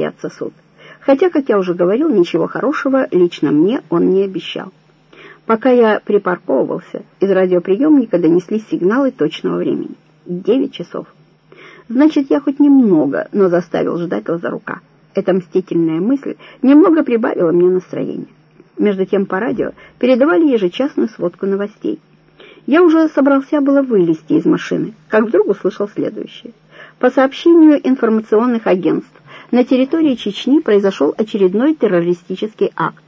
и отсосут. Хотя, как я уже говорил, ничего хорошего лично мне он не обещал. Пока я припарковывался, из радиоприемника донеслись сигналы точного времени. Девять часов. Значит, я хоть немного, но заставил ждать Лазарука. Эта мстительная мысль немного прибавила мне настроение. Между тем по радио передавали ежечасную сводку новостей. Я уже собрался было вылезти из машины, как вдруг услышал следующее. По сообщению информационных агентств, на территории Чечни произошел очередной террористический акт.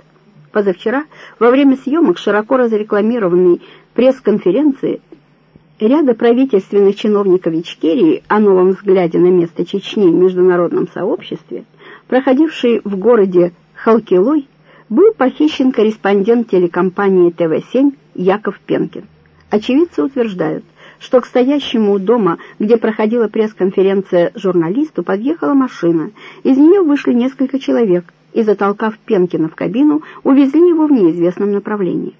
Позавчера, во время съемок широко разрекламированной пресс-конференции, ряда правительственных чиновников Ичкерии о новом взгляде на место Чечни в международном сообществе, проходивший в городе Халкилой, был похищен корреспондент телекомпании ТВ-7 Яков Пенкин. Очевидцы утверждают, что к стоящему у дома, где проходила пресс-конференция журналисту, подъехала машина. Из нее вышли несколько человек и, затолкав Пенкина в кабину, увезли его в неизвестном направлении.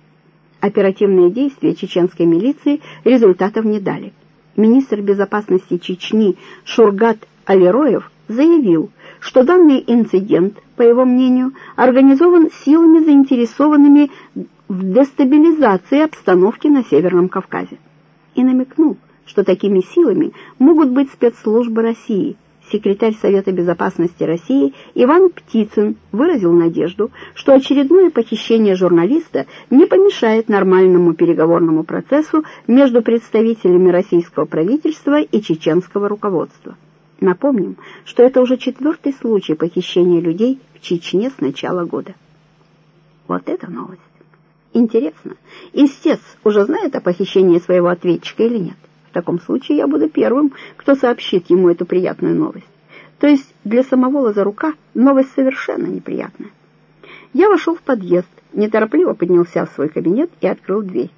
Оперативные действия чеченской милиции результатов не дали. Министр безопасности Чечни Шургат Алироев заявил, что данный инцидент, по его мнению, организован силами, заинтересованными в дестабилизации обстановки на Северном Кавказе. И намекнул, что такими силами могут быть спецслужбы России. Секретарь Совета Безопасности России Иван Птицын выразил надежду, что очередное похищение журналиста не помешает нормальному переговорному процессу между представителями российского правительства и чеченского руководства. Напомним, что это уже четвертый случай похищения людей в Чечне с начала года. Вот это новость. Интересно, истец уже знает о похищении своего ответчика или нет? В таком случае я буду первым, кто сообщит ему эту приятную новость. То есть для самого Лазарука новость совершенно неприятная. Я вошел в подъезд, неторопливо поднялся в свой кабинет и открыл дверь.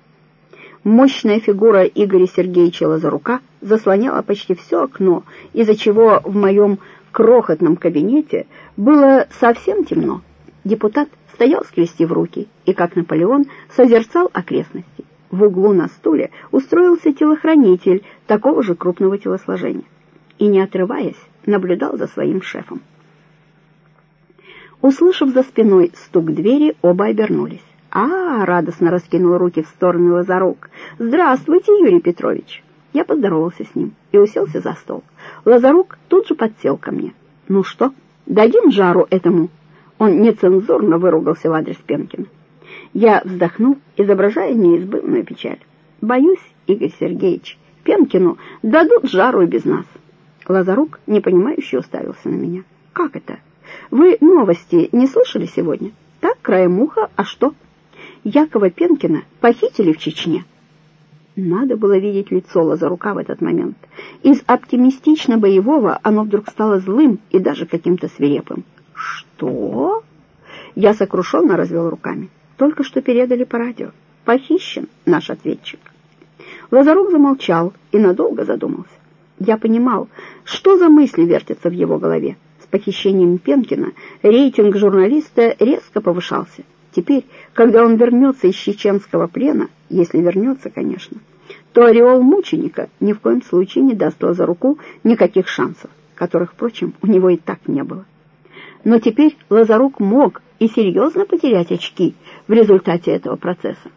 Мощная фигура Игоря Сергеевича Лазарука заслоняла почти все окно, из-за чего в моем крохотном кабинете было совсем темно. Депутат стоял, скрестив руки, и, как Наполеон, созерцал окрестности. В углу на стуле устроился телохранитель такого же крупного телосложения и, не отрываясь, наблюдал за своим шефом. Услышав за спиной стук двери, оба обернулись. «А, — радостно раскинул руки в сторону Лазарук, — здравствуйте, Юрий Петрович!» Я поздоровался с ним и уселся за стол. Лазарук тут же подсел ко мне. «Ну что, дадим жару этому?» Он нецензурно выругался в адрес Пенкина. Я вздохнул, изображая неизбывную печаль. «Боюсь, Игорь Сергеевич, Пенкину дадут жару без нас». Лазарук, непонимающе, уставился на меня. «Как это? Вы новости не слышали сегодня?» «Так, краем уха, а что?» Якова Пенкина похитили в Чечне. Надо было видеть лицо Лазарука в этот момент. Из оптимистично-боевого оно вдруг стало злым и даже каким-то свирепым. «Что?» Я сокрушенно развел руками. «Только что передали по радио. Похищен наш ответчик». Лазарук замолчал и надолго задумался. Я понимал, что за мысли вертятся в его голове. С похищением Пенкина рейтинг журналиста резко повышался. Теперь, когда он вернется из чеченского плена, если вернется, конечно, то ореол мученика ни в коем случае не даст за руку никаких шансов, которых, впрочем, у него и так не было. Но теперь Лазарук мог и серьезно потерять очки в результате этого процесса.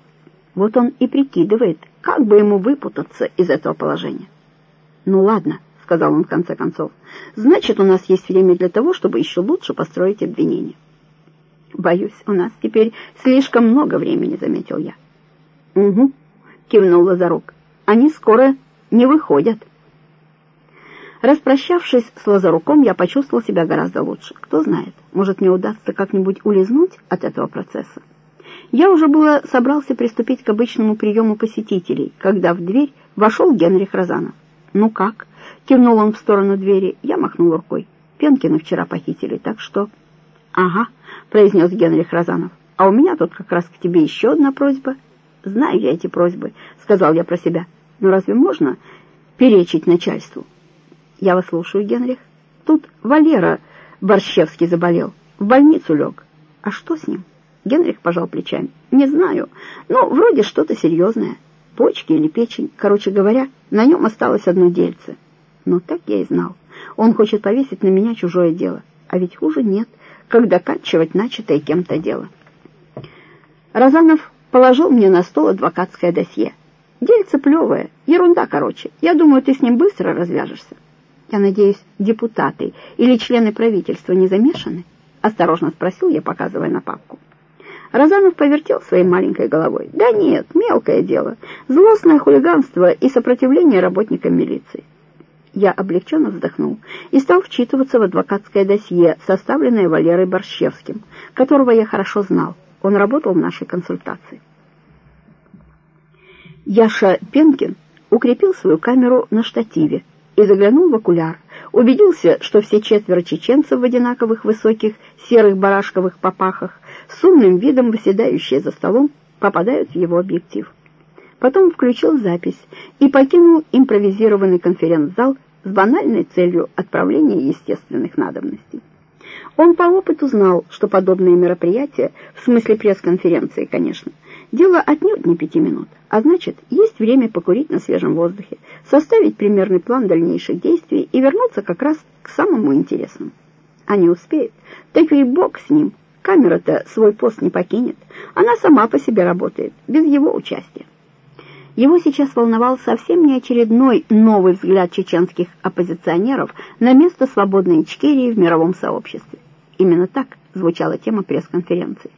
Вот он и прикидывает, как бы ему выпутаться из этого положения. «Ну ладно», — сказал он в конце концов, — «значит, у нас есть время для того, чтобы еще лучше построить обвинение». «Боюсь, у нас теперь слишком много времени», — заметил я. «Угу», — кивнул Лазарук. «Они скоро не выходят». Распрощавшись с Лазаруком, я почувствовал себя гораздо лучше. Кто знает, может, мне удастся как-нибудь улизнуть от этого процесса. Я уже было собрался приступить к обычному приему посетителей, когда в дверь вошел Генрих Розанов. «Ну как?» — кивнул он в сторону двери. Я махнул рукой. «Пенкина вчера похитили, так что...» «Ага», — произнес Генрих Розанов. «А у меня тут как раз к тебе еще одна просьба». «Знаю я эти просьбы», — сказал я про себя. «Но разве можно перечить начальству?» «Я вас слушаю, Генрих. Тут Валера Борщевский заболел. В больницу лег. А что с ним?» Генрих пожал плечами. «Не знаю. Ну, вроде что-то серьезное. Почки или печень. Короче говоря, на нем осталось одно дельце. Но так я и знал. Он хочет повесить на меня чужое дело. А ведь хуже нет, как доканчивать начатое кем-то дело. Розанов положил мне на стол адвокатское досье. Дельце плевое, ерунда короче. Я думаю, ты с ним быстро развяжешься. Я надеюсь, депутаты или члены правительства не замешаны? Осторожно спросил я, показывая на папку. Розанов повертел своей маленькой головой. Да нет, мелкое дело. Злостное хулиганство и сопротивление работникам милиции. Я облегченно вздохнул и стал вчитываться в адвокатское досье, составленное Валерой Борщевским, которого я хорошо знал. Он работал в нашей консультации. Яша Пенкин укрепил свою камеру на штативе и заглянул в окуляр, убедился, что все четверо чеченцев в одинаковых высоких серых барашковых попахах с умным видом выседающие за столом попадают в его объектив. Потом включил запись и покинул импровизированный конференц-зал с банальной целью отправления естественных надобностей. Он по опыту знал, что подобные мероприятия, в смысле пресс-конференции, конечно, дело отнюдь не пяти минут, а значит, есть время покурить на свежем воздухе, составить примерный план дальнейших действий и вернуться как раз к самому интересному. Не успеет, так и бог с ним, камера-то свой пост не покинет, она сама по себе работает, без его участия. Его сейчас волновал совсем не очередной новый взгляд чеченских оппозиционеров на место свободной Ичкерии в мировом сообществе. Именно так звучала тема пресс-конференции.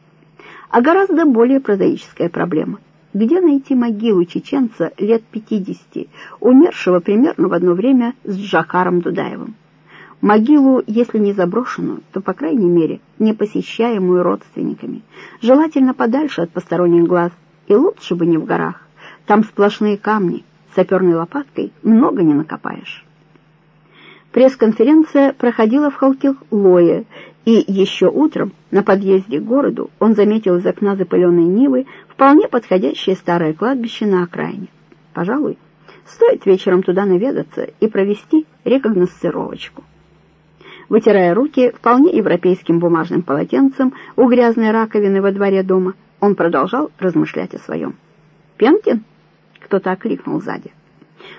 А гораздо более прозаическая проблема. Где найти могилу чеченца лет 50, умершего примерно в одно время с Джахаром Дудаевым? Могилу, если не заброшенную, то, по крайней мере, не посещаемую родственниками, желательно подальше от посторонних глаз, и лучше бы не в горах. Там сплошные камни, саперной лопаткой много не накопаешь. Пресс-конференция проходила в Халкилое, и еще утром на подъезде к городу он заметил из окна запыленной Нивы вполне подходящее старое кладбище на окраине. Пожалуй, стоит вечером туда наведаться и провести рекогносцировочку. Вытирая руки вполне европейским бумажным полотенцем у грязной раковины во дворе дома, он продолжал размышлять о своем. «Пенкин?» — кто-то окликнул сзади.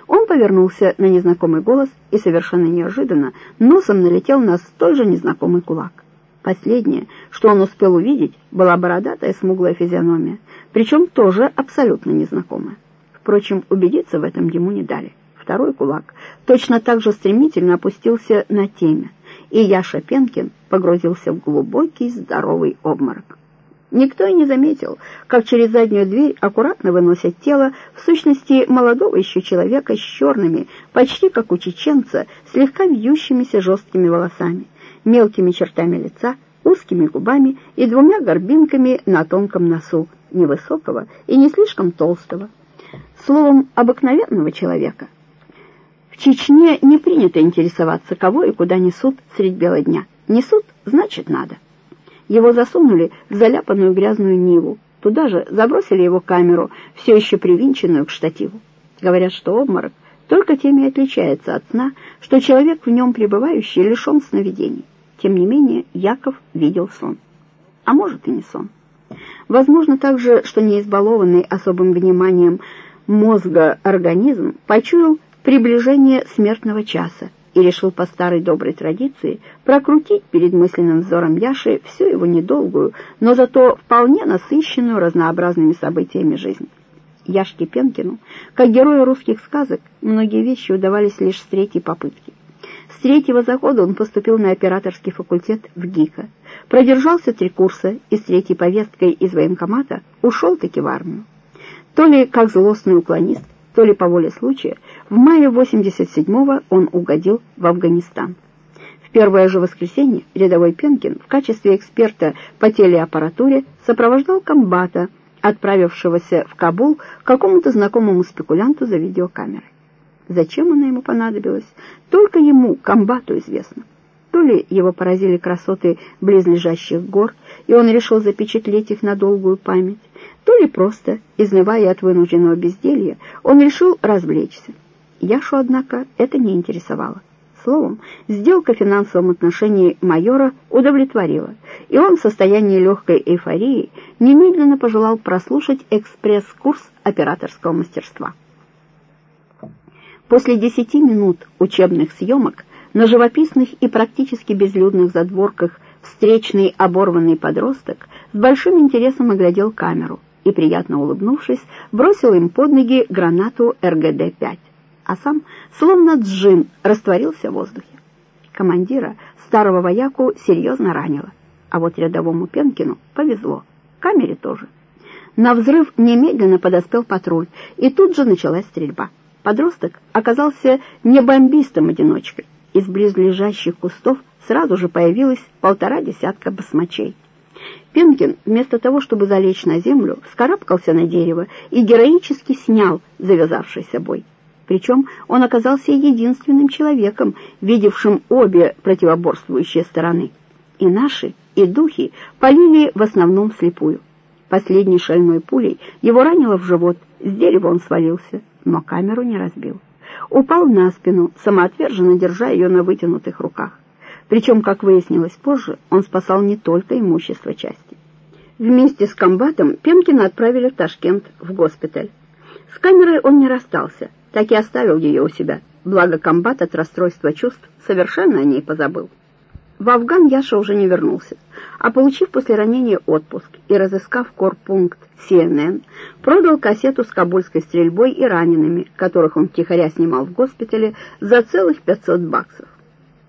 Он повернулся на незнакомый голос и совершенно неожиданно носом налетел на столь же незнакомый кулак. Последнее, что он успел увидеть, была бородатая смуглая физиономия, причем тоже абсолютно незнакомая. Впрочем, убедиться в этом ему не дали. Второй кулак точно так же стремительно опустился на темя, и Яша Пенкин погрузился в глубокий здоровый обморок. Никто и не заметил, как через заднюю дверь аккуратно выносят тело, в сущности, молодого еще человека с черными, почти как у чеченца, слегка вьющимися жесткими волосами, мелкими чертами лица, узкими губами и двумя горбинками на тонком носу, невысокого и не слишком толстого. Словом, обыкновенного человека. В Чечне не принято интересоваться, кого и куда несут средь бела дня. Несут, значит, надо. Его засунули в заляпанную грязную Ниву. Туда же забросили его камеру, все еще привинченную к штативу. Говорят, что обморок только тем и отличается от сна, что человек в нем пребывающий лишен сновидений. Тем не менее, Яков видел сон. А может и не сон. Возможно также, что не избалованный особым вниманием мозга организм почуял приближение смертного часа и решил по старой доброй традиции прокрутить перед мысленным взором Яши всю его недолгую, но зато вполне насыщенную разнообразными событиями жизнь. Яшке Пенкину, как герою русских сказок, многие вещи удавались лишь с третьей попытки. С третьего захода он поступил на операторский факультет в ГИКа, продержался три курса и с третьей повесткой из военкомата ушел-таки в армию. То ли как злостный уклонист, то ли по воле случая, в мае 87-го он угодил в Афганистан. В первое же воскресенье рядовой Пенкин в качестве эксперта по телеаппаратуре сопровождал комбата, отправившегося в Кабул к какому-то знакомому спекулянту за видеокамерой. Зачем она ему понадобилась, только ему, комбату, известно. То ли его поразили красоты близлежащих гор, и он решил запечатлеть их на долгую память, то ли просто, изнывая от вынужденного безделья, он решил развлечься. Яшу, однако, это не интересовало. Словом, сделка в финансовом отношении майора удовлетворила, и он в состоянии легкой эйфории немедленно пожелал прослушать экспресс-курс операторского мастерства. После десяти минут учебных съемок На живописных и практически безлюдных задворках встречный оборванный подросток с большим интересом оглядел камеру и, приятно улыбнувшись, бросил им под ноги гранату РГД-5, а сам, словно джин, растворился в воздухе. Командира, старого вояку, серьезно ранило, а вот рядовому Пенкину повезло, камере тоже. На взрыв немедленно подоспел патруль, и тут же началась стрельба. Подросток оказался не бомбистом-одиночкой. Из близлежащих кустов сразу же появилось полтора десятка басмачей. Пенкин, вместо того, чтобы залечь на землю, вскарабкался на дерево и героически снял завязавшийся бой. Причем он оказался единственным человеком, видевшим обе противоборствующие стороны. И наши, и духи полили в основном слепую. Последней шальной пулей его ранило в живот, с дерева он свалился, но камеру не разбил. Упал на спину, самоотверженно держа ее на вытянутых руках. Причем, как выяснилось позже, он спасал не только имущество части. Вместе с комбатом Пемкина отправили в Ташкент, в госпиталь. С камерой он не расстался, так и оставил ее у себя, благо комбат от расстройства чувств совершенно о ней позабыл. В Афган Яша уже не вернулся, а получив после ранения отпуск и разыскав корпункт CNN, продал кассету с кабульской стрельбой и ранеными, которых он втихаря снимал в госпитале, за целых 500 баксов.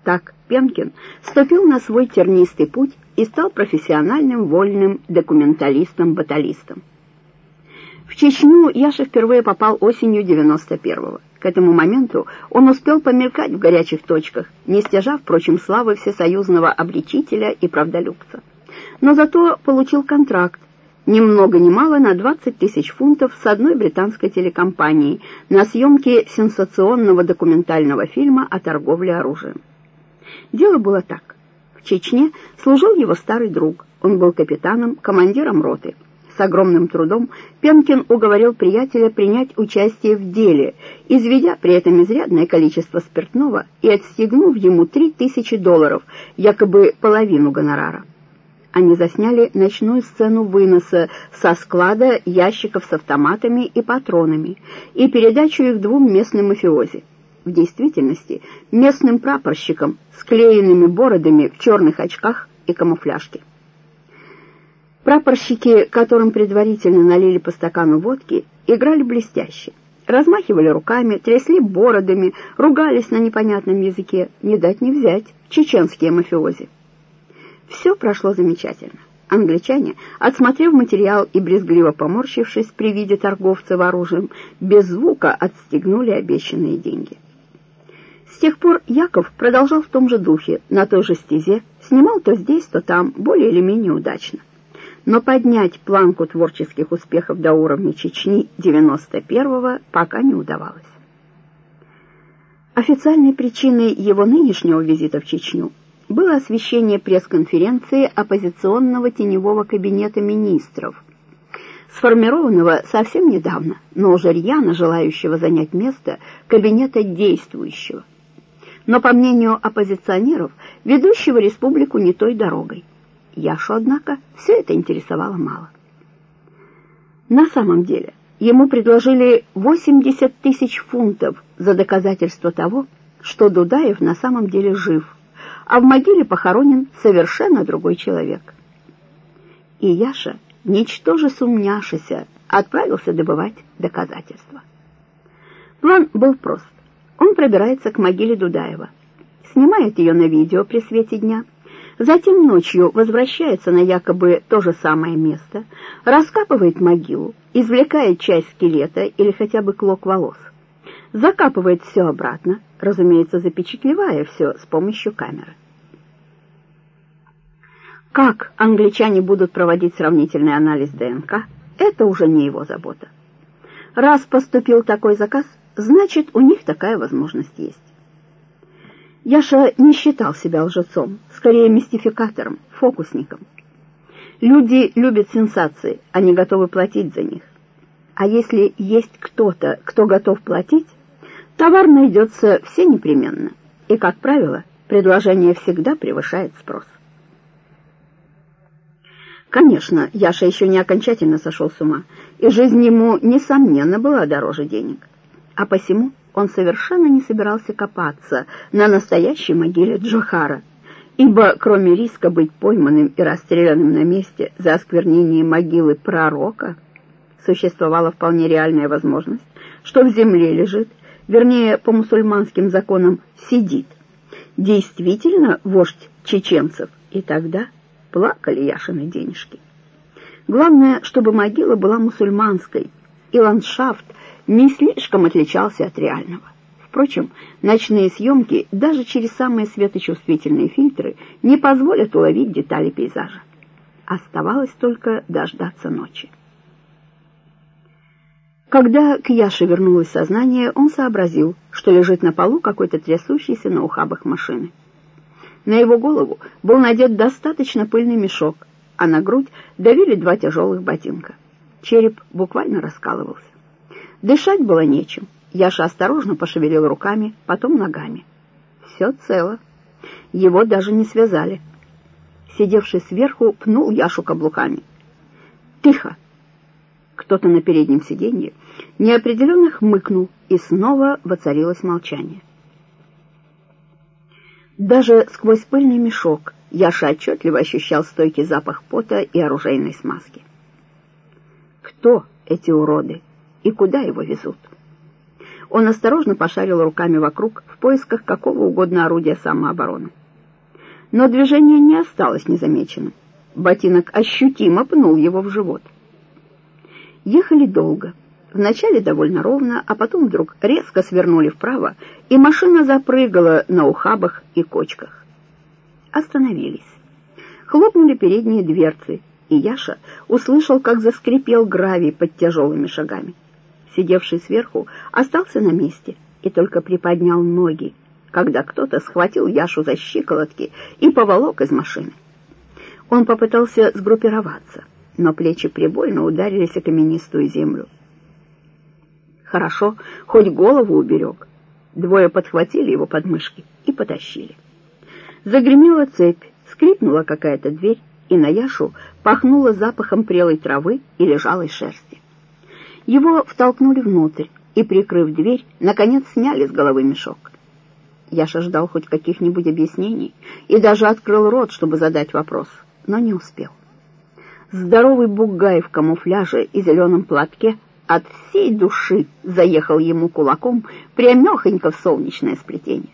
Так Пенкин ступил на свой тернистый путь и стал профессиональным вольным документалистом-баталистом. В Чечню Яша впервые попал осенью 91-го. К этому моменту он успел помелькать в горячих точках, не стяжав, впрочем, славы всесоюзного обличителя и правдолюбца. Но зато получил контракт, ни много ни мало на 20 тысяч фунтов с одной британской телекомпанией на съемке сенсационного документального фильма о торговле оружием. Дело было так. В Чечне служил его старый друг. Он был капитаном, командиром роты. С огромным трудом Пенкин уговорил приятеля принять участие в деле, изведя при этом изрядное количество спиртного и отстегнув ему три тысячи долларов, якобы половину гонорара. Они засняли ночную сцену выноса со склада ящиков с автоматами и патронами и передачу их двум местным мафиози. В действительности местным прапорщикам с клеенными бородами в черных очках и камуфляжке. Прапорщики, которым предварительно налили по стакану водки, играли блестяще. Размахивали руками, трясли бородами, ругались на непонятном языке, не дать не взять, чеченские мафиози. Все прошло замечательно. Англичане, отсмотрев материал и брезгливо поморщившись при виде торговцев оружием, без звука отстегнули обещанные деньги. С тех пор Яков продолжал в том же духе, на той же стезе, снимал то здесь, то там, более или менее удачно но поднять планку творческих успехов до уровня Чечни 91-го пока не удавалось. Официальной причиной его нынешнего визита в Чечню было освещение пресс-конференции оппозиционного теневого кабинета министров, сформированного совсем недавно, но уже рьяно желающего занять место кабинета действующего. Но, по мнению оппозиционеров, ведущего республику не той дорогой. Яшу, однако, все это интересовало мало. На самом деле, ему предложили 80 тысяч фунтов за доказательство того, что Дудаев на самом деле жив, а в могиле похоронен совершенно другой человек. И Яша, ничтоже сумняшися, отправился добывать доказательства. План был прост. Он пробирается к могиле Дудаева, снимает ее на видео при свете дня, Затем ночью возвращается на якобы то же самое место, раскапывает могилу, извлекает часть скелета или хотя бы клок волос, закапывает все обратно, разумеется, запечатлевая все с помощью камеры. Как англичане будут проводить сравнительный анализ ДНК, это уже не его забота. Раз поступил такой заказ, значит, у них такая возможность есть. Яша не считал себя лжецом, скорее мистификатором, фокусником. Люди любят сенсации, они готовы платить за них. А если есть кто-то, кто готов платить, товар найдется все непременно. И, как правило, предложение всегда превышает спрос. Конечно, Яша еще не окончательно сошел с ума, и жизнь ему, несомненно, была дороже денег. А посему он совершенно не собирался копаться на настоящей могиле Джохара, ибо кроме риска быть пойманным и расстрелянным на месте за осквернение могилы пророка, существовала вполне реальная возможность, что в земле лежит, вернее, по мусульманским законам сидит, действительно вождь чеченцев, и тогда плакали Яшины денежки. Главное, чтобы могила была мусульманской, и ландшафт не слишком отличался от реального. Впрочем, ночные съемки даже через самые светочувствительные фильтры не позволят уловить детали пейзажа. Оставалось только дождаться ночи. Когда к Яше вернулось сознание, он сообразил, что лежит на полу какой-то трясущийся на ухабах машины. На его голову был надет достаточно пыльный мешок, а на грудь давили два тяжелых ботинка. Череп буквально раскалывался. Дышать было нечем. Яша осторожно пошевелил руками, потом ногами. Все цело. Его даже не связали. Сидевший сверху пнул Яшу каблуками. «Тихо!» Кто-то на переднем сиденье неопределенно хмыкнул, и снова воцарилось молчание. Даже сквозь пыльный мешок Яша отчетливо ощущал стойкий запах пота и оружейной смазки. Кто эти уроды? И куда его везут. Он осторожно пошарил руками вокруг в поисках какого угодно орудия самообороны. Но движение не осталось незамеченным. Ботинок ощутимо пнул его в живот. Ехали долго. Вначале довольно ровно, а потом вдруг резко свернули вправо, и машина запрыгала на ухабах и кочках. Остановились. Хлопнули передние дверцы, и Яша услышал, как заскрипел гравий под тяжелыми шагами сидевший сверху, остался на месте и только приподнял ноги, когда кто-то схватил Яшу за щиколотки и поволок из машины. Он попытался сгруппироваться, но плечи прибольно ударились о каменистую землю. Хорошо, хоть голову уберег. Двое подхватили его подмышки и потащили. Загремела цепь, скрипнула какая-то дверь, и на Яшу пахнуло запахом прелой травы и лежалой шерсти. Его втолкнули внутрь и, прикрыв дверь, наконец сняли с головы мешок. Яша ждал хоть каких-нибудь объяснений и даже открыл рот, чтобы задать вопрос, но не успел. Здоровый бугай в камуфляже и зеленом платке от всей души заехал ему кулаком прямехонько в солнечное сплетение.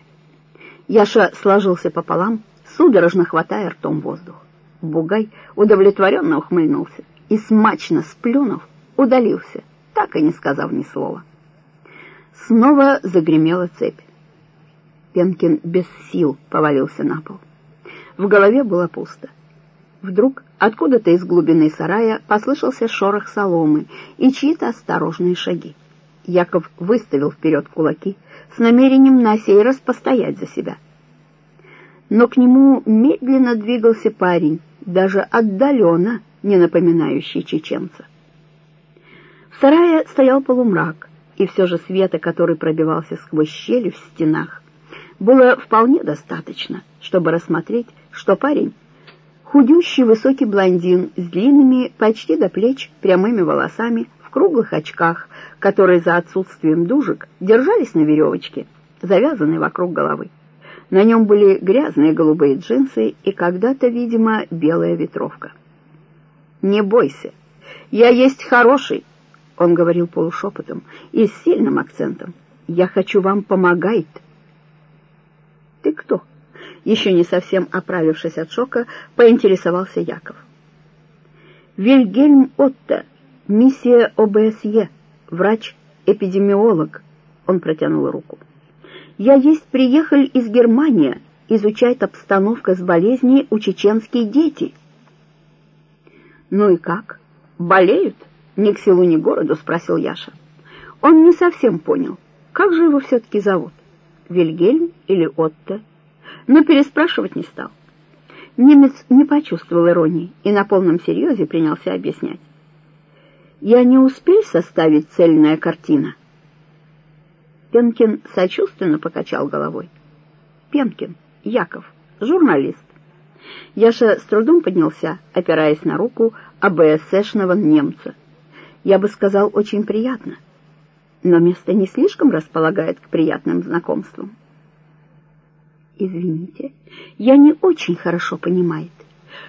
Яша сложился пополам, судорожно хватая ртом воздух. Бугай удовлетворенно ухмыльнулся и, смачно сплюнув, удалился, так и не сказав ни слова. Снова загремела цепь. Пенкин без сил повалился на пол. В голове было пусто. Вдруг откуда-то из глубины сарая послышался шорох соломы и чьи-то осторожные шаги. Яков выставил вперед кулаки с намерением на сей раз постоять за себя. Но к нему медленно двигался парень, даже отдаленно не напоминающий чеченца. В сарае стоял полумрак, и все же света, который пробивался сквозь щели в стенах, было вполне достаточно, чтобы рассмотреть, что парень — худющий высокий блондин с длинными почти до плеч прямыми волосами в круглых очках, которые за отсутствием дужек держались на веревочке, завязанной вокруг головы. На нем были грязные голубые джинсы и когда-то, видимо, белая ветровка. «Не бойся, я есть хороший», он говорил полушепотом и с сильным акцентом. «Я хочу вам помогать». «Ты кто?» Еще не совсем оправившись от шока, поинтересовался Яков. «Вильгельм Отто, миссия ОБСЕ, врач-эпидемиолог», — он протянул руку. «Я есть приехал из Германии, изучать обстановку с болезней у чеченские дети». «Ну и как? Болеют?» «Ни к селу, ни к городу?» — спросил Яша. Он не совсем понял, как же его все-таки зовут, Вильгельм или Отто, но переспрашивать не стал. Немец не почувствовал иронии и на полном серьезе принялся объяснять. «Я не успел составить цельная картина». Пенкин сочувственно покачал головой. «Пенкин, Яков, журналист». Яша с трудом поднялся, опираясь на руку АБСшного немца, я бы сказал, очень приятно. но место не слишком располагает к приятным знакомствам. Извините, я не очень хорошо понимает.